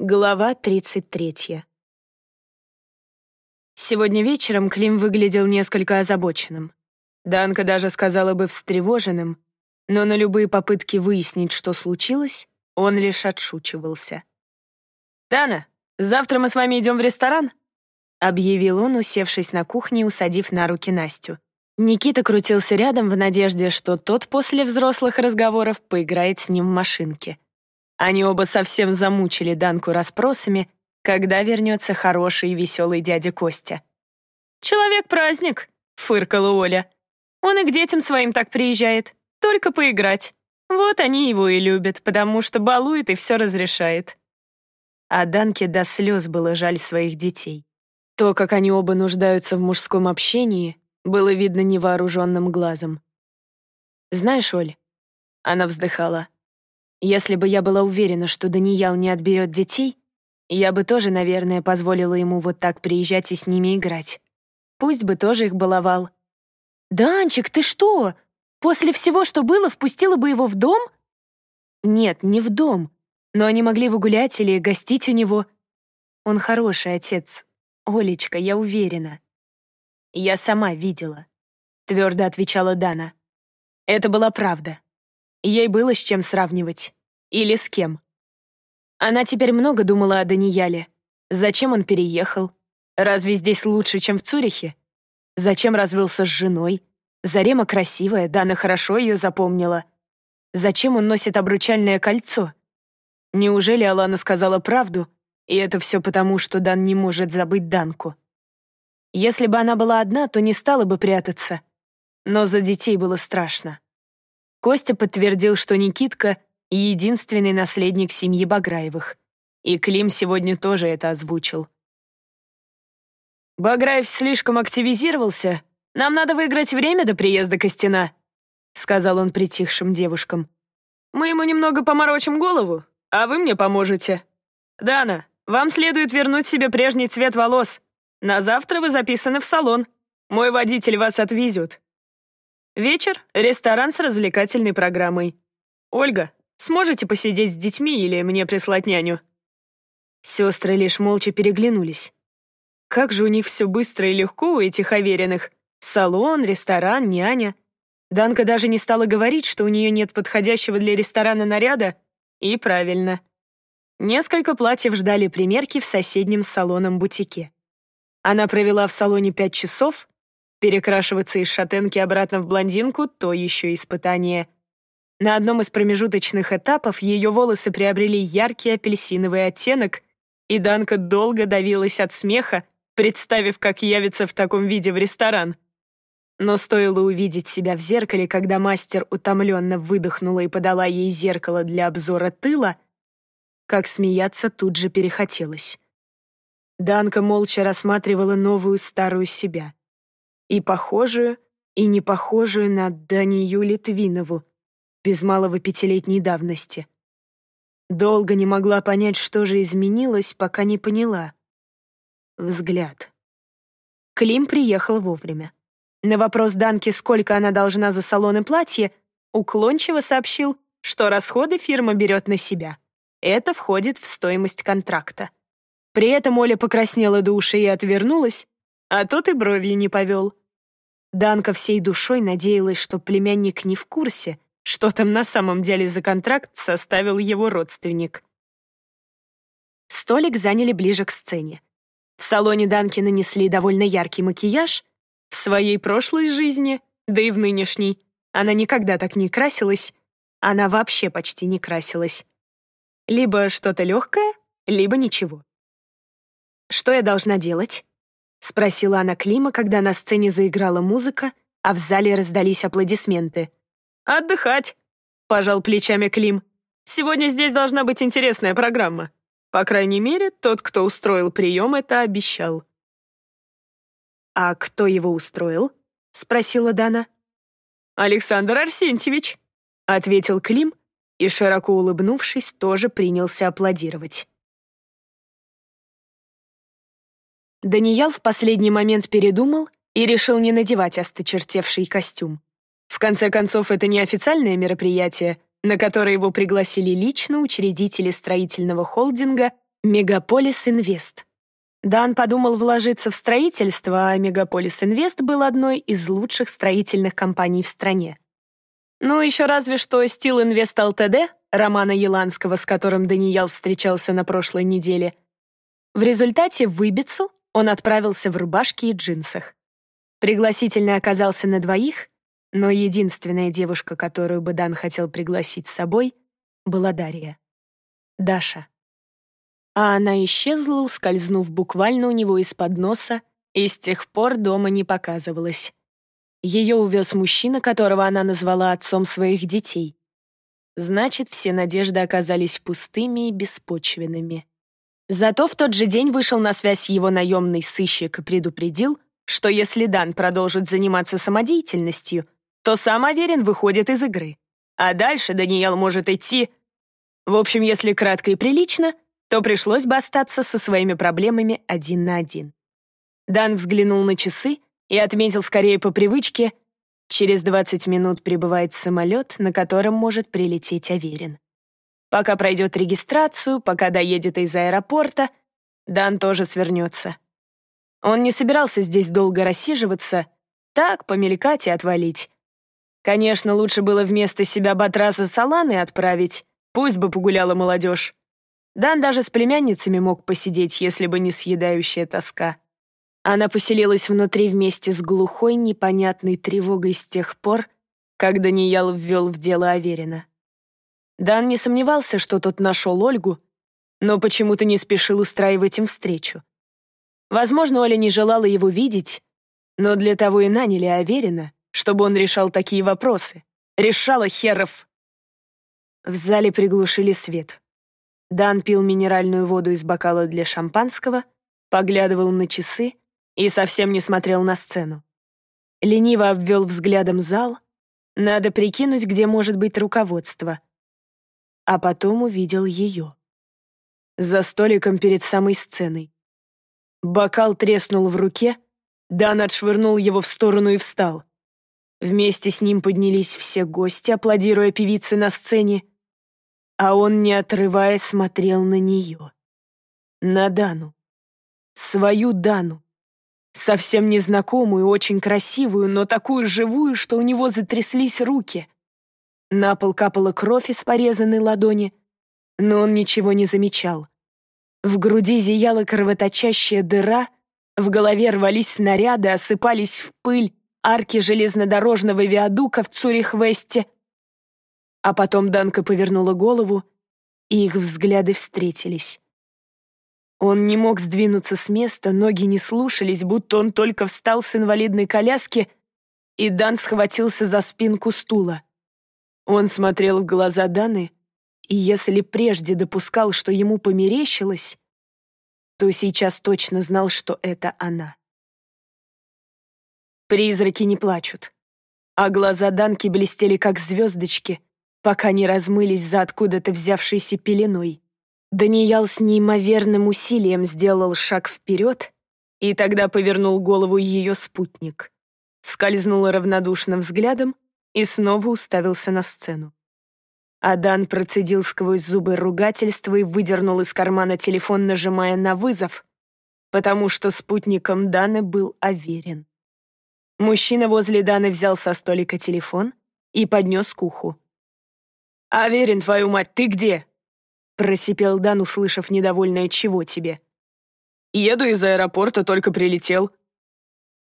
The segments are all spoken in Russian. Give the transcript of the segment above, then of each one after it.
Глава 33. Сегодня вечером Клим выглядел несколько озабоченным. Данка даже сказала бы встревоженным, но на любые попытки выяснить, что случилось, он лишь отшучивался. «Дана, завтра мы с вами идем в ресторан?» — объявил он, усевшись на кухне и усадив на руки Настю. Никита крутился рядом в надежде, что тот после взрослых разговоров поиграет с ним в машинке. Они оба совсем замучили Данку расспросами, когда вернется хороший и веселый дядя Костя. «Человек-праздник», — фыркала Оля. «Он и к детям своим так приезжает, только поиграть. Вот они его и любят, потому что балует и все разрешает». А Данке до слез было жаль своих детей. То, как они оба нуждаются в мужском общении, было видно невооруженным глазом. «Знаешь, Оль...» — она вздыхала. Если бы я была уверена, что Даниял не отберет детей, я бы тоже, наверное, позволила ему вот так приезжать и с ними играть. Пусть бы тоже их баловал. «Данчик, ты что? После всего, что было, впустила бы его в дом?» «Нет, не в дом. Но они могли бы гулять или гостить у него. Он хороший отец. Олечка, я уверена». «Я сама видела», — твердо отвечала Дана. Это была правда. Ей было с чем сравнивать. Или с кем. Она теперь много думала о Данияле. Зачем он переехал? Разве здесь лучше, чем в Цюрихе? Зачем развелся с женой? Зарема красивая, Дана хорошо ее запомнила. Зачем он носит обручальное кольцо? Неужели Алана сказала правду, и это все потому, что Дан не может забыть Данку? Если бы она была одна, то не стала бы прятаться. Но за детей было страшно. Костя подтвердил, что Никитка — единственный наследник семьи Баграевых. И Клим сегодня тоже это озвучил. «Баграев слишком активизировался. Нам надо выиграть время до приезда Костина», — сказал он притихшим девушкам. «Мы ему немного поморочим голову, а вы мне поможете. Дана, вам следует вернуть себе прежний цвет волос. На завтра вы записаны в салон. Мой водитель вас отвезет. Вечер — ресторан с развлекательной программой. Ольга, сможете посидеть с детьми или мне прислать няню?» Сестры лишь молча переглянулись. Как же у них все быстро и легко у этих уверенных. Салон, ресторан, няня. Данка даже не стала говорить, что у нее нет подходящего для ресторана наряда. И правильно. Несколько платьев ждали примерки в соседнем салоном бутике. Она провела в салоне пять часов, Перекрашиваться из шатенки обратно в блондинку — то еще испытание. На одном из промежуточных этапов ее волосы приобрели яркий апельсиновый оттенок, и Данка долго давилась от смеха, представив, как явится в таком виде в ресторан. Но стоило увидеть себя в зеркале, когда мастер утомленно выдохнула и подала ей зеркало для обзора тыла, как смеяться тут же перехотелось. Данка молча рассматривала новую старую себя и похожую, и не похожую на Данию Литвинову, без малого пятилетней давности. Долго не могла понять, что же изменилось, пока не поняла. Взгляд. Клим приехал вовремя. На вопрос Данки, сколько она должна за салон и платье, уклончиво сообщил, что расходы фирма берет на себя. Это входит в стоимость контракта. При этом Оля покраснела до ушей и отвернулась, а тот и бровью не повел. Данка всей душой надеялась, что племянник не в курсе, что там на самом деле за контракт составил его родственник. Столик заняли ближе к сцене. В салоне Данки нанесли довольно яркий макияж. В своей прошлой жизни, да и в нынешней, она никогда так не красилась. Она вообще почти не красилась. Либо что-то легкое, либо ничего. Что я должна делать? — спросила она Клима, когда на сцене заиграла музыка, а в зале раздались аплодисменты. «Отдыхать», — пожал плечами Клим. «Сегодня здесь должна быть интересная программа. По крайней мере, тот, кто устроил прием, это обещал». «А кто его устроил?» — спросила Дана. «Александр Арсентьевич», — ответил Клим и, широко улыбнувшись, тоже принялся аплодировать. Даниял в последний момент передумал и решил не надевать осточертевший костюм. В конце концов, это не официальное мероприятие, на которое его пригласили лично учредители строительного холдинга Мегаполис Инвест. Дан подумал вложиться в строительство, а Мегаполис Инвест был одной из лучших строительных компаний в стране. Ну, еще разве что Стил Инвест ЛТД, Романа Еланского, с которым Даниял встречался на прошлой неделе. В результате в Ибицу он отправился в рубашке и джинсах. Пригласительный оказался на двоих, но единственная девушка, которую бы Дан хотел пригласить с собой, была Дарья. Даша а она исчезла, ускользнув буквально у него из-под носа, и с тех пор дома не показывалась. Ее увез мужчина, которого она назвала отцом своих детей. Значит, все надежды оказались пустыми и беспочвенными. Зато в тот же день вышел на связь его наемный сыщик и предупредил, что если Дан продолжит заниматься самодеятельностью, то сам Аверин выходит из игры. А дальше Даниэл может идти... В общем, если кратко и прилично — то пришлось бы остаться со своими проблемами один на один. Дан взглянул на часы и отметил скорее по привычке, через 20 минут прибывает самолет, на котором может прилететь Аверин. Пока пройдет регистрацию, пока доедет из аэропорта, Дан тоже свернется. Он не собирался здесь долго рассиживаться, так, помелькать и отвалить. Конечно, лучше было вместо себя Батраса Саланы отправить, пусть бы погуляла молодежь. Дан даже с племянницами мог посидеть, если бы не съедающая тоска. Она поселилась внутри вместе с глухой, непонятной тревогой с тех пор, как Даниэл ввел в дело Аверина. Дан не сомневался, что тот нашел Ольгу, но почему-то не спешил устраивать им встречу. Возможно, Оля не желала его видеть, но для того и наняли Аверина, чтобы он решал такие вопросы. Решала херов. В зале приглушили свет. Дан пил минеральную воду из бокала для шампанского, поглядывал на часы и совсем не смотрел на сцену. Лениво обвел взглядом зал. Надо прикинуть, где может быть руководство. А потом увидел ее. За столиком перед самой сценой. Бокал треснул в руке, Дан отшвырнул его в сторону и встал. Вместе с ним поднялись все гости, аплодируя певице на сцене, а он, не отрываясь, смотрел на нее. На Дану. Свою Дану. Совсем незнакомую, очень красивую, но такую живую, что у него затряслись руки. На пол капала кровь из порезанной ладони, но он ничего не замечал. В груди зияла кровоточащая дыра, в голове рвались снаряды, осыпались в пыль арки железнодорожного виадука в Цюрих-Весте — а потом Данка повернула голову, и их взгляды встретились. Он не мог сдвинуться с места, ноги не слушались, будто он только встал с инвалидной коляски, и Дан схватился за спинку стула. Он смотрел в глаза Даны, и если прежде допускал, что ему померещилось, то сейчас точно знал, что это она. Призраки не плачут, а глаза Данки блестели, как звездочки — пока не размылись за откуда-то взявшейся пеленой. Даниял с неимоверным усилием сделал шаг вперед, и тогда повернул голову ее спутник. Скользнул равнодушным взглядом и снова уставился на сцену. Адан процедил сквозь зубы ругательства и выдернул из кармана телефон, нажимая на вызов, потому что спутником Даны был Аверин. Мужчина возле Даны взял со столика телефон и поднес к уху. «Аверин, твою мать, ты где?» Просипел Дан, услышав недовольное «чего тебе?» «Еду из аэропорта, только прилетел».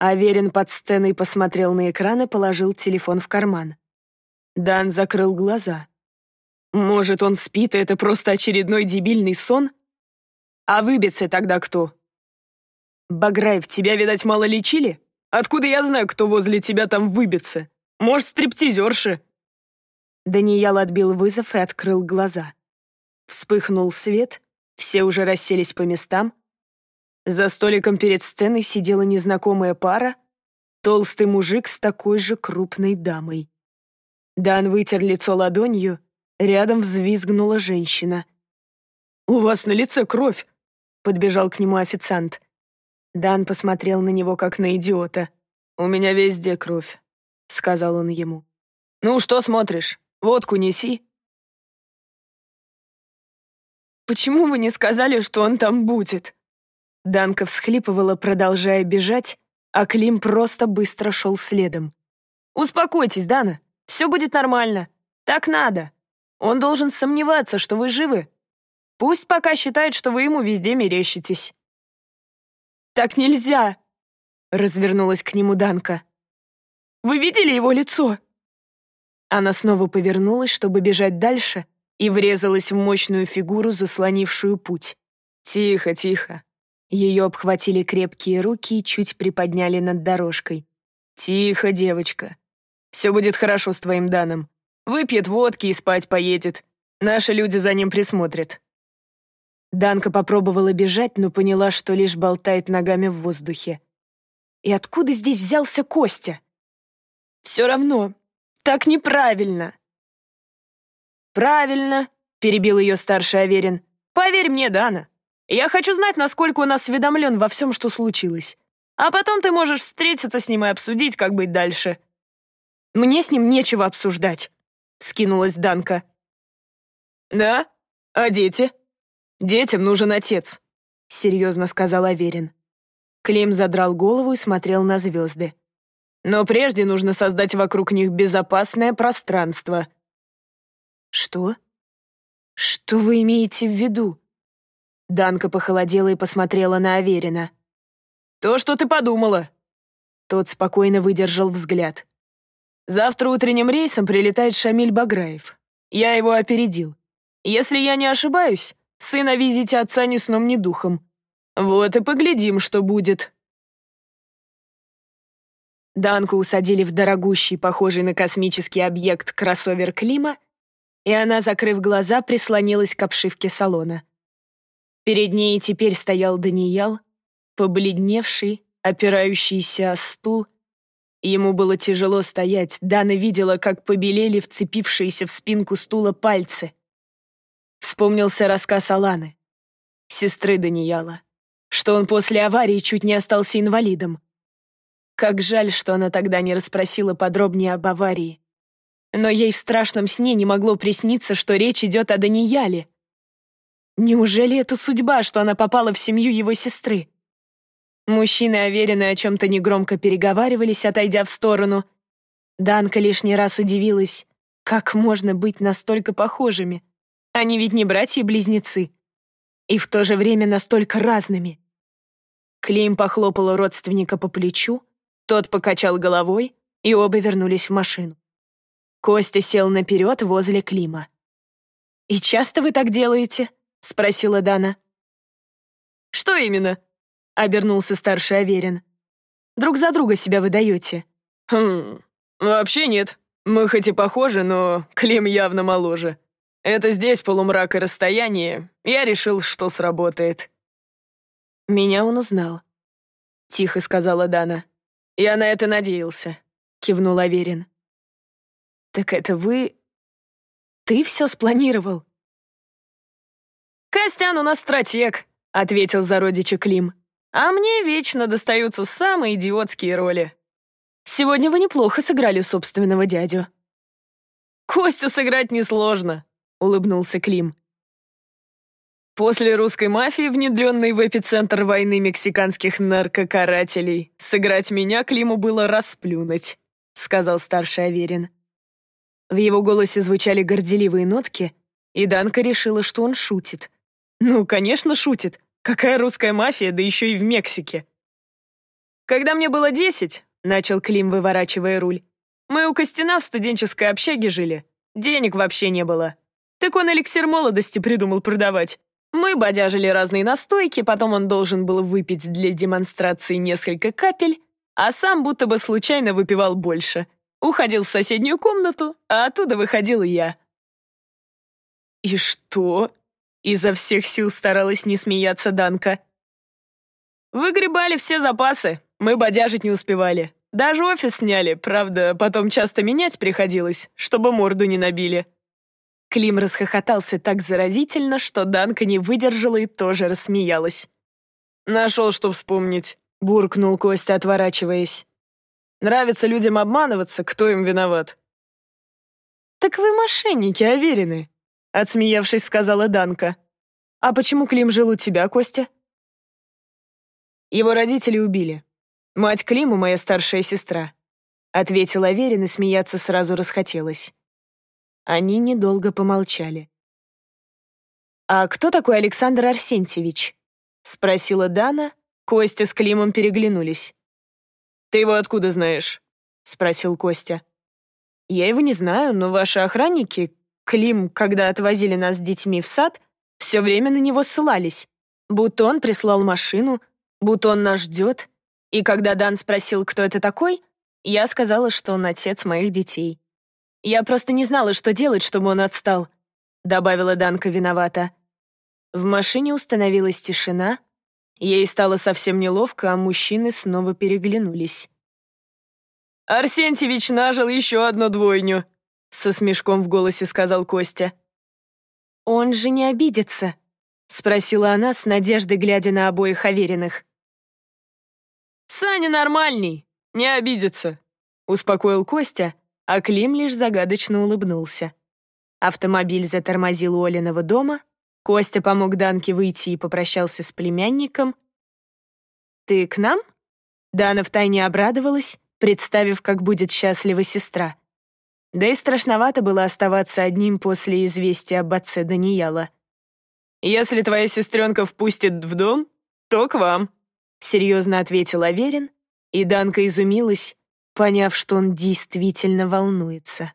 Аверин под сценой посмотрел на экран и положил телефон в карман. Дан закрыл глаза. «Может, он спит, и это просто очередной дебильный сон? А выбиться тогда кто?» «Баграев, тебя, видать, мало лечили? Откуда я знаю, кто возле тебя там выбится? Может, стриптизерши?» Даниэл отбил вызов и открыл глаза. Вспыхнул свет, все уже расселись по местам. За столиком перед сценой сидела незнакомая пара, толстый мужик с такой же крупной дамой. Дан вытер лицо ладонью, рядом взвизгнула женщина. «У вас на лице кровь!» — подбежал к нему официант. Дан посмотрел на него, как на идиота. «У меня везде кровь», — сказал он ему. «Ну, что смотришь? Водку неси». почему вы не сказали, что он там будет?» Данка всхлипывала, продолжая бежать, а Клим просто быстро шел следом. «Успокойтесь, Дана, все будет нормально. Так надо. Он должен сомневаться, что вы живы. Пусть пока считает, что вы ему везде мерещитесь». «Так нельзя!» — развернулась к нему Данка. «Вы видели его лицо?» Она снова повернулась, чтобы бежать дальше, и врезалась в мощную фигуру, заслонившую путь. «Тихо, тихо». Ее обхватили крепкие руки и чуть приподняли над дорожкой. «Тихо, девочка. Все будет хорошо с твоим Даном. Выпьет водки и спать поедет. Наши люди за ним присмотрят». Данка попробовала бежать, но поняла, что лишь болтает ногами в воздухе. И откуда здесь взялся Костя? Все равно, так неправильно. Правильно, перебил ее старший Аверин. Поверь мне, Дана. Я хочу знать, насколько он осведомлен во всем, что случилось. А потом ты можешь встретиться с ним и обсудить, как быть дальше. Мне с ним нечего обсуждать, скинулась Данка. Да? А дети? Детям нужен отец, серьезно сказал Аверин. Клим задрал голову и смотрел на звезды. Но прежде нужно создать вокруг них безопасное пространство. Что? Что вы имеете в виду? Данка похолодела и посмотрела на Аверина. То, что ты подумала. Тот спокойно выдержал взгляд. Завтра утренним рейсом прилетает Шамиль Баграев. Я его опередил. Если я не ошибаюсь, сын о визите отца ни сном, ни духом. Вот и поглядим, что будет. Данку усадили в дорогущий, похожий на космический объект, кроссовер Клима, и она, закрыв глаза, прислонилась к обшивке салона. Перед ней теперь стоял Даниял, побледневший, опирающийся о стул. Ему было тяжело стоять, Дана видела, как побелели вцепившиеся в спинку стула пальцы. Вспомнился рассказ Аланы, сестры Данияла, что он после аварии чуть не остался инвалидом. Как жаль, что она тогда не расспросила подробнее об аварии. Но ей в страшном сне не могло присниться, что речь идет о Данияле. Неужели это судьба, что она попала в семью его сестры? Мужчины, уверенные о чем-то негромко переговаривались, отойдя в сторону. Данка лишний раз удивилась, как можно быть настолько похожими. Они ведь не братья-близнецы. И в то же время настолько разными. Клим похлопала родственника по плечу, тот покачал головой, и оба вернулись в машину. Костя сел наперед возле Клима. «И часто вы так делаете?» — спросила Дана. «Что именно?» — обернулся старший Аверин. «Друг за друга себя выдаете». «Хм, вообще нет. Мы хоть и похожи, но Клим явно моложе. Это здесь полумрак и расстояние. Я решил, что сработает». «Меня он узнал», — тихо сказала Дана. «Я на это надеялся», — кивнул Аверин. «Так это вы... Ты все спланировал?» «Костян у нас стратег», — ответил за родича Клим. «А мне вечно достаются самые идиотские роли. Сегодня вы неплохо сыграли собственного дядю». «Костю сыграть несложно», — улыбнулся Клим. После русской мафии, внедренной в эпицентр войны мексиканских наркокарателей, сыграть меня Климу было расплюнуть, сказал старший Аверин. В его голосе звучали горделивые нотки, и Данка решила, что он шутит. Ну, конечно, шутит. Какая русская мафия, да еще и в Мексике. Когда мне было десять, начал Клим, выворачивая руль, мы у Костина в студенческой общаге жили. Денег вообще не было. Так он эликсир молодости придумал продавать. Мы бодяжили разные настойки, потом он должен был выпить для демонстрации несколько капель, а сам будто бы случайно выпивал больше. Уходил в соседнюю комнату, а оттуда выходил я. «И что?» — изо всех сил старалась не смеяться Данка. «Выгребали все запасы, мы бодяжить не успевали. Даже офис сняли, правда, потом часто менять приходилось, чтобы морду не набили». Клим расхохотался так заразительно, что Данка не выдержала и тоже рассмеялась. «Нашел, что вспомнить», — буркнул Костя, отворачиваясь. «Нравится людям обманываться, кто им виноват?» «Так вы мошенники, уверены?» — отсмеявшись, сказала Данка. «А почему Клим жил у тебя, Костя?» «Его родители убили. Мать Климу — моя старшая сестра», — ответил Аверин, и смеяться сразу расхотелось. Они недолго помолчали. «А кто такой Александр Арсентьевич?» — спросила Дана. Костя с Климом переглянулись. «Ты его откуда знаешь?» — спросил Костя. «Я его не знаю, но ваши охранники, Клим, когда отвозили нас с детьми в сад, все время на него ссылались. Будто он прислал машину, будто он нас ждет. И когда Дан спросил, кто это такой, я сказала, что он отец моих детей. Я просто не знала, что делать, чтобы он отстал», — добавила Данка виновата. В машине установилась тишина. Ей стало совсем неловко, а мужчины снова переглянулись. «Арсентьевич нажил еще одну двойню», — со смешком в голосе сказал Костя. «Он же не обидится?» — спросила она с надеждой, глядя на обоих Авериных. «Саня нормальный, не обидится», — успокоил Костя, а Клим лишь загадочно улыбнулся. Автомобиль затормозил у Олиного дома, Костя помог Данке выйти и попрощался с племянником. «Ты к нам?» Дана втайне обрадовалась, представив, как будет счастлива сестра. Да и страшновато было оставаться одним после известия об отце Даниэла. «Если твоя сестренка впустит в дом, то к вам», — серьезно ответил Аверин, и Данка изумилась, поняв, что он действительно волнуется.